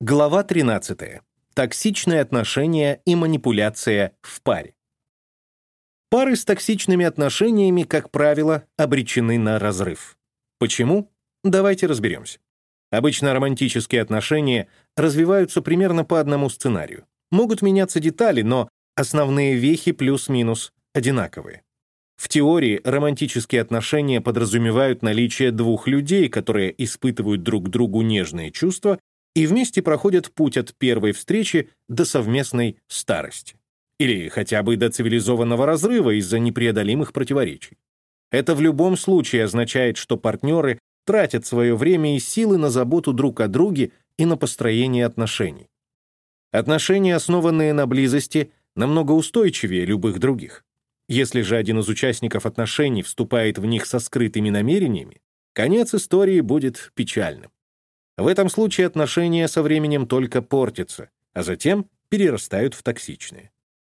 Глава 13. Токсичные отношения и манипуляция в паре. Пары с токсичными отношениями, как правило, обречены на разрыв. Почему? Давайте разберемся. Обычно романтические отношения развиваются примерно по одному сценарию. Могут меняться детали, но основные вехи плюс-минус одинаковые. В теории романтические отношения подразумевают наличие двух людей, которые испытывают друг другу нежные чувства и вместе проходят путь от первой встречи до совместной старости. Или хотя бы до цивилизованного разрыва из-за непреодолимых противоречий. Это в любом случае означает, что партнеры тратят свое время и силы на заботу друг о друге и на построение отношений. Отношения, основанные на близости, намного устойчивее любых других. Если же один из участников отношений вступает в них со скрытыми намерениями, конец истории будет печальным. В этом случае отношения со временем только портятся, а затем перерастают в токсичные.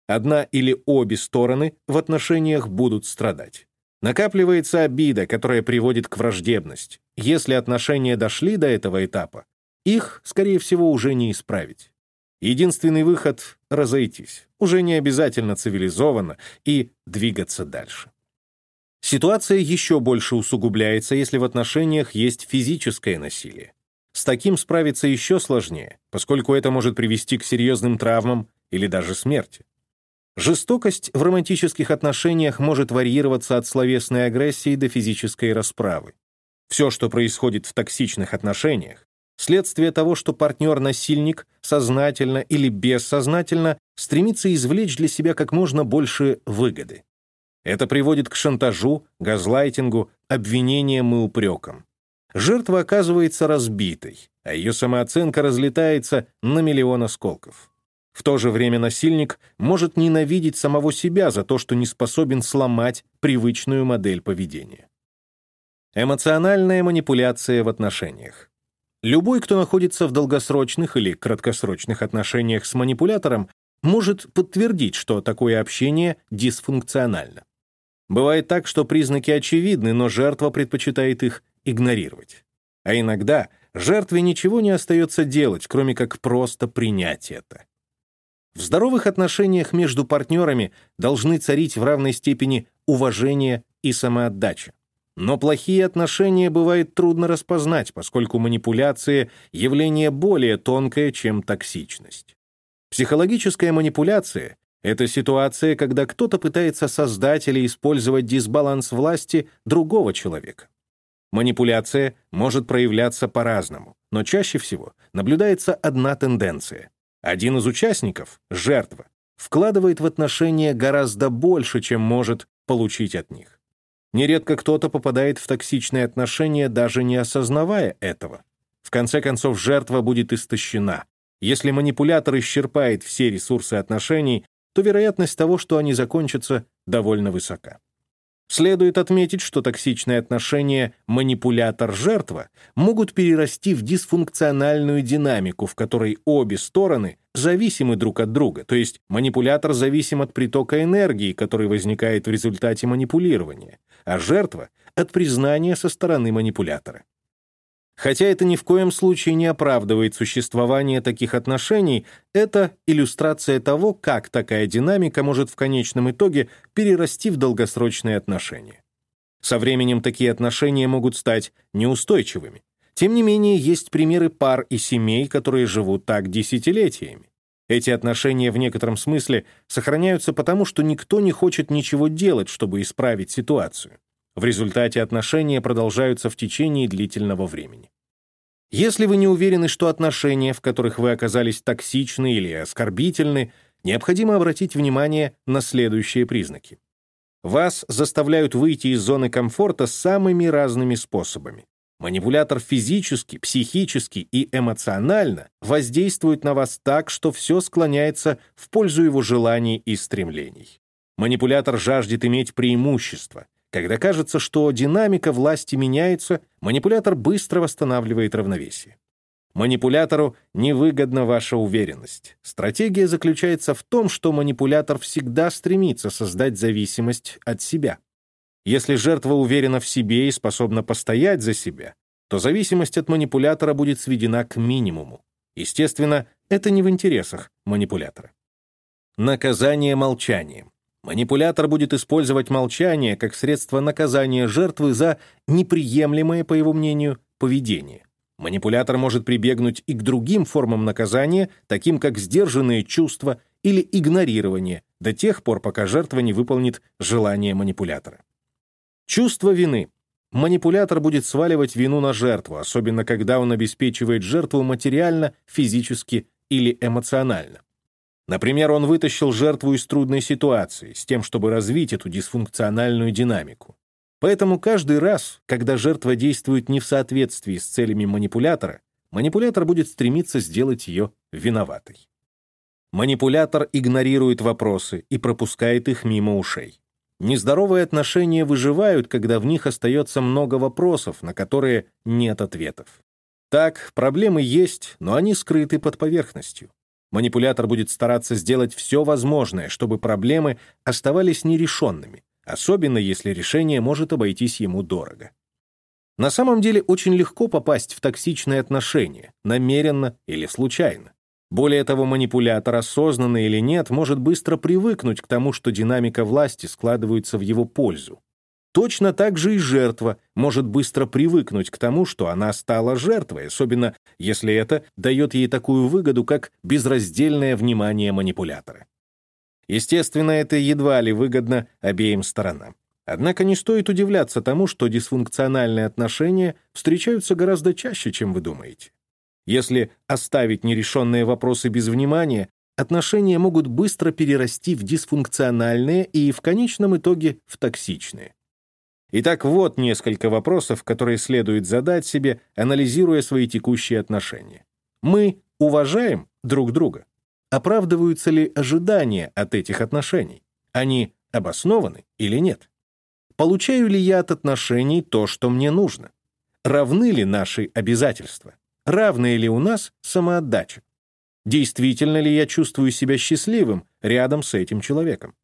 Одна или обе стороны в отношениях будут страдать. Накапливается обида, которая приводит к враждебности. Если отношения дошли до этого этапа, их, скорее всего, уже не исправить. Единственный выход — разойтись, уже не обязательно цивилизованно, и двигаться дальше. Ситуация еще больше усугубляется, если в отношениях есть физическое насилие. С таким справиться еще сложнее, поскольку это может привести к серьезным травмам или даже смерти. Жестокость в романтических отношениях может варьироваться от словесной агрессии до физической расправы. Все, что происходит в токсичных отношениях, следствие того, что партнер-насильник сознательно или бессознательно стремится извлечь для себя как можно больше выгоды. Это приводит к шантажу, газлайтингу, обвинениям и упрекам жертва оказывается разбитой, а ее самооценка разлетается на миллион осколков. В то же время насильник может ненавидеть самого себя за то, что не способен сломать привычную модель поведения. Эмоциональная манипуляция в отношениях. Любой, кто находится в долгосрочных или краткосрочных отношениях с манипулятором, может подтвердить, что такое общение дисфункционально. Бывает так, что признаки очевидны, но жертва предпочитает их игнорировать. А иногда жертве ничего не остается делать, кроме как просто принять это. В здоровых отношениях между партнерами должны царить в равной степени уважение и самоотдача. Но плохие отношения бывает трудно распознать, поскольку манипуляция — явление более тонкое, чем токсичность. Психологическая манипуляция — это ситуация, когда кто-то пытается создать или использовать дисбаланс власти другого человека. Манипуляция может проявляться по-разному, но чаще всего наблюдается одна тенденция. Один из участников, жертва, вкладывает в отношения гораздо больше, чем может получить от них. Нередко кто-то попадает в токсичные отношения, даже не осознавая этого. В конце концов, жертва будет истощена. Если манипулятор исчерпает все ресурсы отношений, то вероятность того, что они закончатся, довольно высока. Следует отметить, что токсичные отношения манипулятор-жертва могут перерасти в дисфункциональную динамику, в которой обе стороны зависимы друг от друга, то есть манипулятор зависим от притока энергии, который возникает в результате манипулирования, а жертва — от признания со стороны манипулятора. Хотя это ни в коем случае не оправдывает существование таких отношений, это иллюстрация того, как такая динамика может в конечном итоге перерасти в долгосрочные отношения. Со временем такие отношения могут стать неустойчивыми. Тем не менее, есть примеры пар и семей, которые живут так десятилетиями. Эти отношения в некотором смысле сохраняются потому, что никто не хочет ничего делать, чтобы исправить ситуацию. В результате отношения продолжаются в течение длительного времени. Если вы не уверены, что отношения, в которых вы оказались токсичны или оскорбительны, необходимо обратить внимание на следующие признаки. Вас заставляют выйти из зоны комфорта самыми разными способами. Манипулятор физически, психически и эмоционально воздействует на вас так, что все склоняется в пользу его желаний и стремлений. Манипулятор жаждет иметь преимущество, когда кажется, что динамика власти меняется, манипулятор быстро восстанавливает равновесие. Манипулятору невыгодна ваша уверенность. Стратегия заключается в том, что манипулятор всегда стремится создать зависимость от себя. Если жертва уверена в себе и способна постоять за себя, то зависимость от манипулятора будет сведена к минимуму. Естественно, это не в интересах манипулятора. Наказание молчанием. Манипулятор будет использовать молчание как средство наказания жертвы за неприемлемое, по его мнению, поведение. Манипулятор может прибегнуть и к другим формам наказания, таким как сдержанные чувства или игнорирование, до тех пор, пока жертва не выполнит желание манипулятора. Чувство вины. Манипулятор будет сваливать вину на жертву, особенно когда он обеспечивает жертву материально, физически или эмоционально. Например, он вытащил жертву из трудной ситуации с тем, чтобы развить эту дисфункциональную динамику. Поэтому каждый раз, когда жертва действует не в соответствии с целями манипулятора, манипулятор будет стремиться сделать ее виноватой. Манипулятор игнорирует вопросы и пропускает их мимо ушей. Нездоровые отношения выживают, когда в них остается много вопросов, на которые нет ответов. Так, проблемы есть, но они скрыты под поверхностью. Манипулятор будет стараться сделать все возможное, чтобы проблемы оставались нерешенными, особенно если решение может обойтись ему дорого. На самом деле очень легко попасть в токсичные отношения, намеренно или случайно. Более того, манипулятор, осознанно или нет, может быстро привыкнуть к тому, что динамика власти складывается в его пользу. Точно так же и жертва может быстро привыкнуть к тому, что она стала жертвой, особенно если это дает ей такую выгоду, как безраздельное внимание манипулятора. Естественно, это едва ли выгодно обеим сторонам. Однако не стоит удивляться тому, что дисфункциональные отношения встречаются гораздо чаще, чем вы думаете. Если оставить нерешенные вопросы без внимания, отношения могут быстро перерасти в дисфункциональные и в конечном итоге в токсичные. Итак, вот несколько вопросов, которые следует задать себе, анализируя свои текущие отношения. Мы уважаем друг друга? Оправдываются ли ожидания от этих отношений? Они обоснованы или нет? Получаю ли я от отношений то, что мне нужно? Равны ли наши обязательства? Равная ли у нас самоотдача? Действительно ли я чувствую себя счастливым рядом с этим человеком?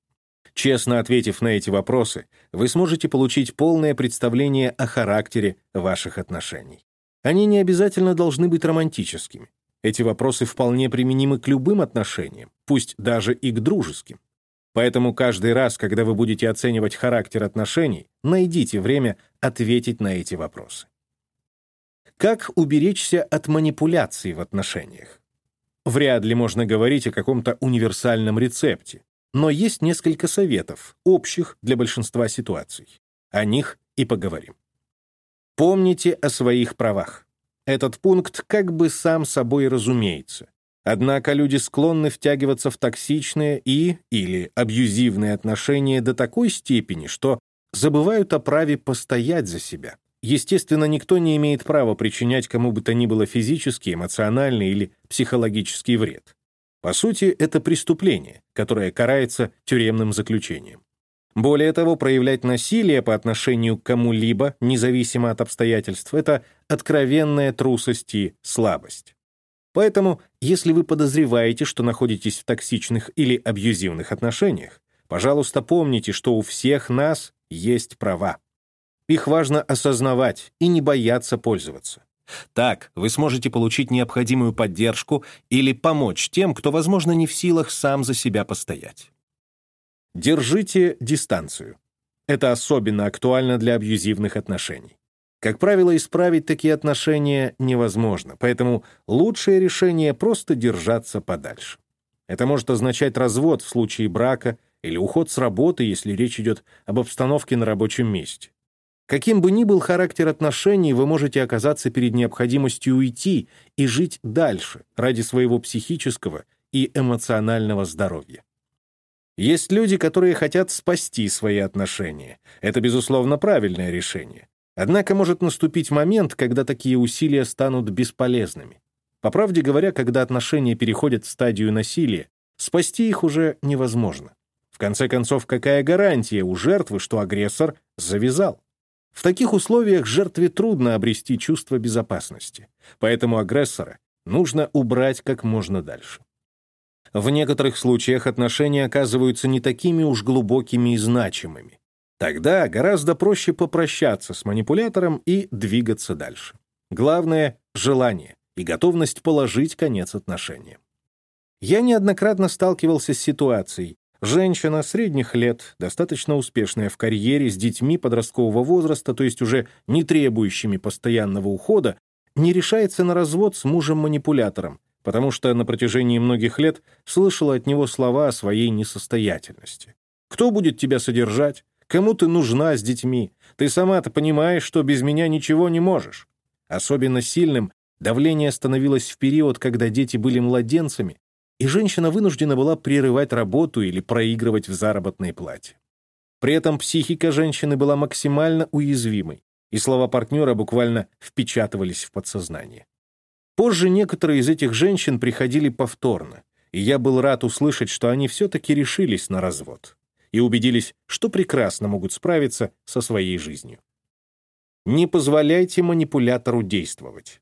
Честно ответив на эти вопросы, вы сможете получить полное представление о характере ваших отношений. Они не обязательно должны быть романтическими. Эти вопросы вполне применимы к любым отношениям, пусть даже и к дружеским. Поэтому каждый раз, когда вы будете оценивать характер отношений, найдите время ответить на эти вопросы. Как уберечься от манипуляций в отношениях? Вряд ли можно говорить о каком-то универсальном рецепте, но есть несколько советов, общих для большинства ситуаций. О них и поговорим. Помните о своих правах. Этот пункт как бы сам собой разумеется. Однако люди склонны втягиваться в токсичные и или абьюзивные отношения до такой степени, что забывают о праве постоять за себя. Естественно, никто не имеет права причинять кому бы то ни было физический, эмоциональный или психологический вред. По сути, это преступление, которое карается тюремным заключением. Более того, проявлять насилие по отношению к кому-либо, независимо от обстоятельств, это откровенная трусость и слабость. Поэтому, если вы подозреваете, что находитесь в токсичных или абьюзивных отношениях, пожалуйста, помните, что у всех нас есть права. Их важно осознавать и не бояться пользоваться. Так вы сможете получить необходимую поддержку или помочь тем, кто, возможно, не в силах сам за себя постоять. Держите дистанцию. Это особенно актуально для абьюзивных отношений. Как правило, исправить такие отношения невозможно, поэтому лучшее решение — просто держаться подальше. Это может означать развод в случае брака или уход с работы, если речь идет об обстановке на рабочем месте. Каким бы ни был характер отношений, вы можете оказаться перед необходимостью уйти и жить дальше ради своего психического и эмоционального здоровья. Есть люди, которые хотят спасти свои отношения. Это, безусловно, правильное решение. Однако может наступить момент, когда такие усилия станут бесполезными. По правде говоря, когда отношения переходят в стадию насилия, спасти их уже невозможно. В конце концов, какая гарантия у жертвы, что агрессор завязал? В таких условиях жертве трудно обрести чувство безопасности, поэтому агрессора нужно убрать как можно дальше. В некоторых случаях отношения оказываются не такими уж глубокими и значимыми. Тогда гораздо проще попрощаться с манипулятором и двигаться дальше. Главное — желание и готовность положить конец отношениям. Я неоднократно сталкивался с ситуацией. Женщина средних лет, достаточно успешная в карьере, с детьми подросткового возраста, то есть уже не требующими постоянного ухода, не решается на развод с мужем-манипулятором, потому что на протяжении многих лет слышала от него слова о своей несостоятельности. «Кто будет тебя содержать? Кому ты нужна с детьми? Ты сама-то понимаешь, что без меня ничего не можешь». Особенно сильным давление становилось в период, когда дети были младенцами, и женщина вынуждена была прерывать работу или проигрывать в заработной плате. При этом психика женщины была максимально уязвимой, и слова партнера буквально впечатывались в подсознание. Позже некоторые из этих женщин приходили повторно, и я был рад услышать, что они все-таки решились на развод и убедились, что прекрасно могут справиться со своей жизнью. Не позволяйте манипулятору действовать.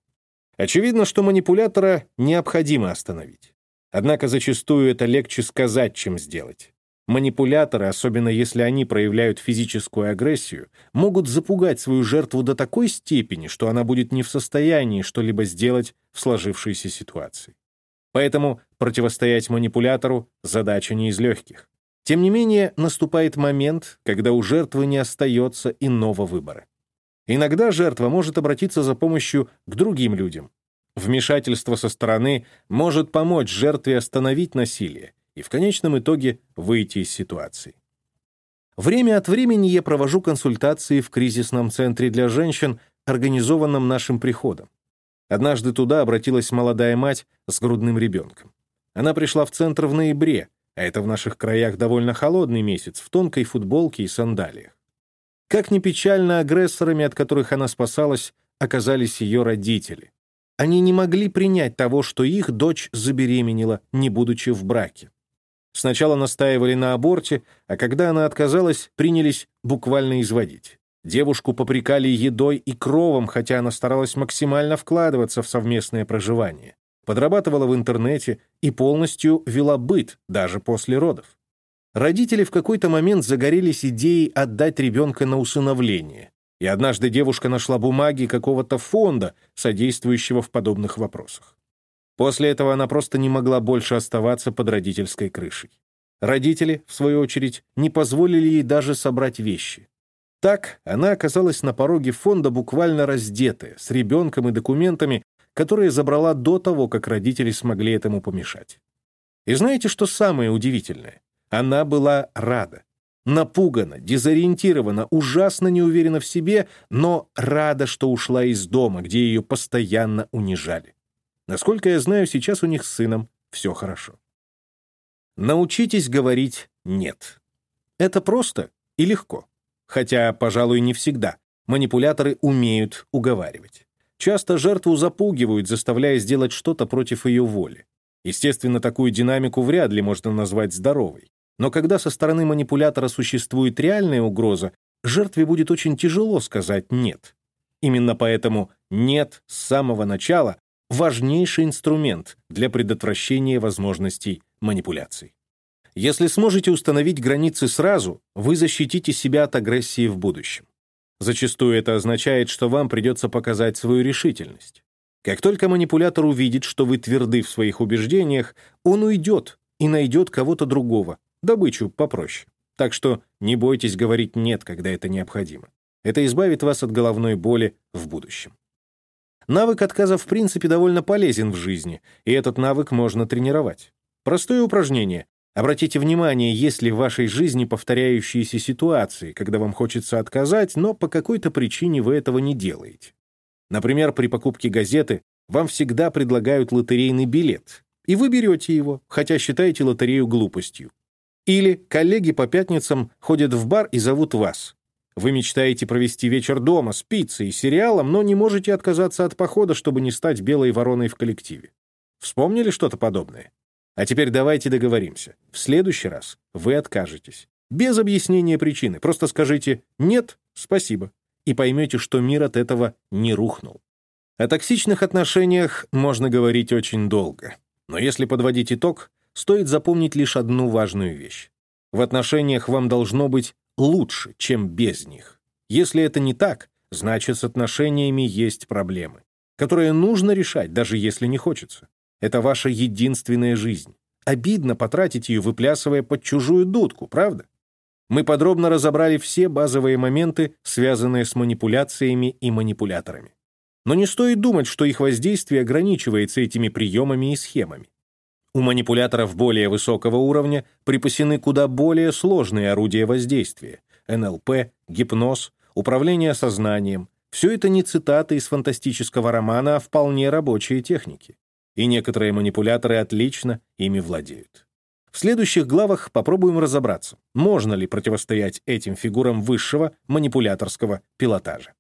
Очевидно, что манипулятора необходимо остановить. Однако зачастую это легче сказать, чем сделать. Манипуляторы, особенно если они проявляют физическую агрессию, могут запугать свою жертву до такой степени, что она будет не в состоянии что-либо сделать в сложившейся ситуации. Поэтому противостоять манипулятору — задача не из легких. Тем не менее, наступает момент, когда у жертвы не остается иного выбора. Иногда жертва может обратиться за помощью к другим людям. Вмешательство со стороны может помочь жертве остановить насилие, и в конечном итоге выйти из ситуации. Время от времени я провожу консультации в кризисном центре для женщин, организованном нашим приходом. Однажды туда обратилась молодая мать с грудным ребенком. Она пришла в центр в ноябре, а это в наших краях довольно холодный месяц, в тонкой футболке и сандалиях. Как ни печально, агрессорами, от которых она спасалась, оказались ее родители. Они не могли принять того, что их дочь забеременела, не будучи в браке. Сначала настаивали на аборте, а когда она отказалась, принялись буквально изводить. Девушку попрекали едой и кровом, хотя она старалась максимально вкладываться в совместное проживание. Подрабатывала в интернете и полностью вела быт, даже после родов. Родители в какой-то момент загорелись идеей отдать ребенка на усыновление. И однажды девушка нашла бумаги какого-то фонда, содействующего в подобных вопросах. После этого она просто не могла больше оставаться под родительской крышей. Родители, в свою очередь, не позволили ей даже собрать вещи. Так она оказалась на пороге фонда буквально раздетая, с ребенком и документами, которые забрала до того, как родители смогли этому помешать. И знаете, что самое удивительное? Она была рада. Напугана, дезориентирована, ужасно не уверена в себе, но рада, что ушла из дома, где ее постоянно унижали. Насколько я знаю, сейчас у них с сыном все хорошо. Научитесь говорить «нет». Это просто и легко. Хотя, пожалуй, не всегда. Манипуляторы умеют уговаривать. Часто жертву запугивают, заставляя сделать что-то против ее воли. Естественно, такую динамику вряд ли можно назвать здоровой. Но когда со стороны манипулятора существует реальная угроза, жертве будет очень тяжело сказать «нет». Именно поэтому «нет» с самого начала важнейший инструмент для предотвращения возможностей манипуляций. Если сможете установить границы сразу, вы защитите себя от агрессии в будущем. Зачастую это означает, что вам придется показать свою решительность. Как только манипулятор увидит, что вы тверды в своих убеждениях, он уйдет и найдет кого-то другого, добычу попроще. Так что не бойтесь говорить «нет», когда это необходимо. Это избавит вас от головной боли в будущем. Навык отказа в принципе довольно полезен в жизни, и этот навык можно тренировать. Простое упражнение. Обратите внимание, есть ли в вашей жизни повторяющиеся ситуации, когда вам хочется отказать, но по какой-то причине вы этого не делаете. Например, при покупке газеты вам всегда предлагают лотерейный билет, и вы берете его, хотя считаете лотерею глупостью. Или коллеги по пятницам ходят в бар и зовут вас. Вы мечтаете провести вечер дома с пиццей и сериалом, но не можете отказаться от похода, чтобы не стать белой вороной в коллективе. Вспомнили что-то подобное? А теперь давайте договоримся. В следующий раз вы откажетесь. Без объяснения причины. Просто скажите «нет, спасибо» и поймете, что мир от этого не рухнул. О токсичных отношениях можно говорить очень долго. Но если подводить итог, стоит запомнить лишь одну важную вещь. В отношениях вам должно быть лучше, чем без них. Если это не так, значит, с отношениями есть проблемы. которое нужно решать, даже если не хочется. Это ваша единственная жизнь. Обидно потратить ее, выплясывая под чужую дудку, правда? Мы подробно разобрали все базовые моменты, связанные с манипуляциями и манипуляторами. Но не стоит думать, что их воздействие ограничивается этими приемами и схемами. У манипуляторов более высокого уровня припасены куда более сложные орудия воздействия — НЛП, гипноз, управление сознанием. Все это не цитаты из фантастического романа, а вполне рабочие техники. И некоторые манипуляторы отлично ими владеют. В следующих главах попробуем разобраться, можно ли противостоять этим фигурам высшего манипуляторского пилотажа.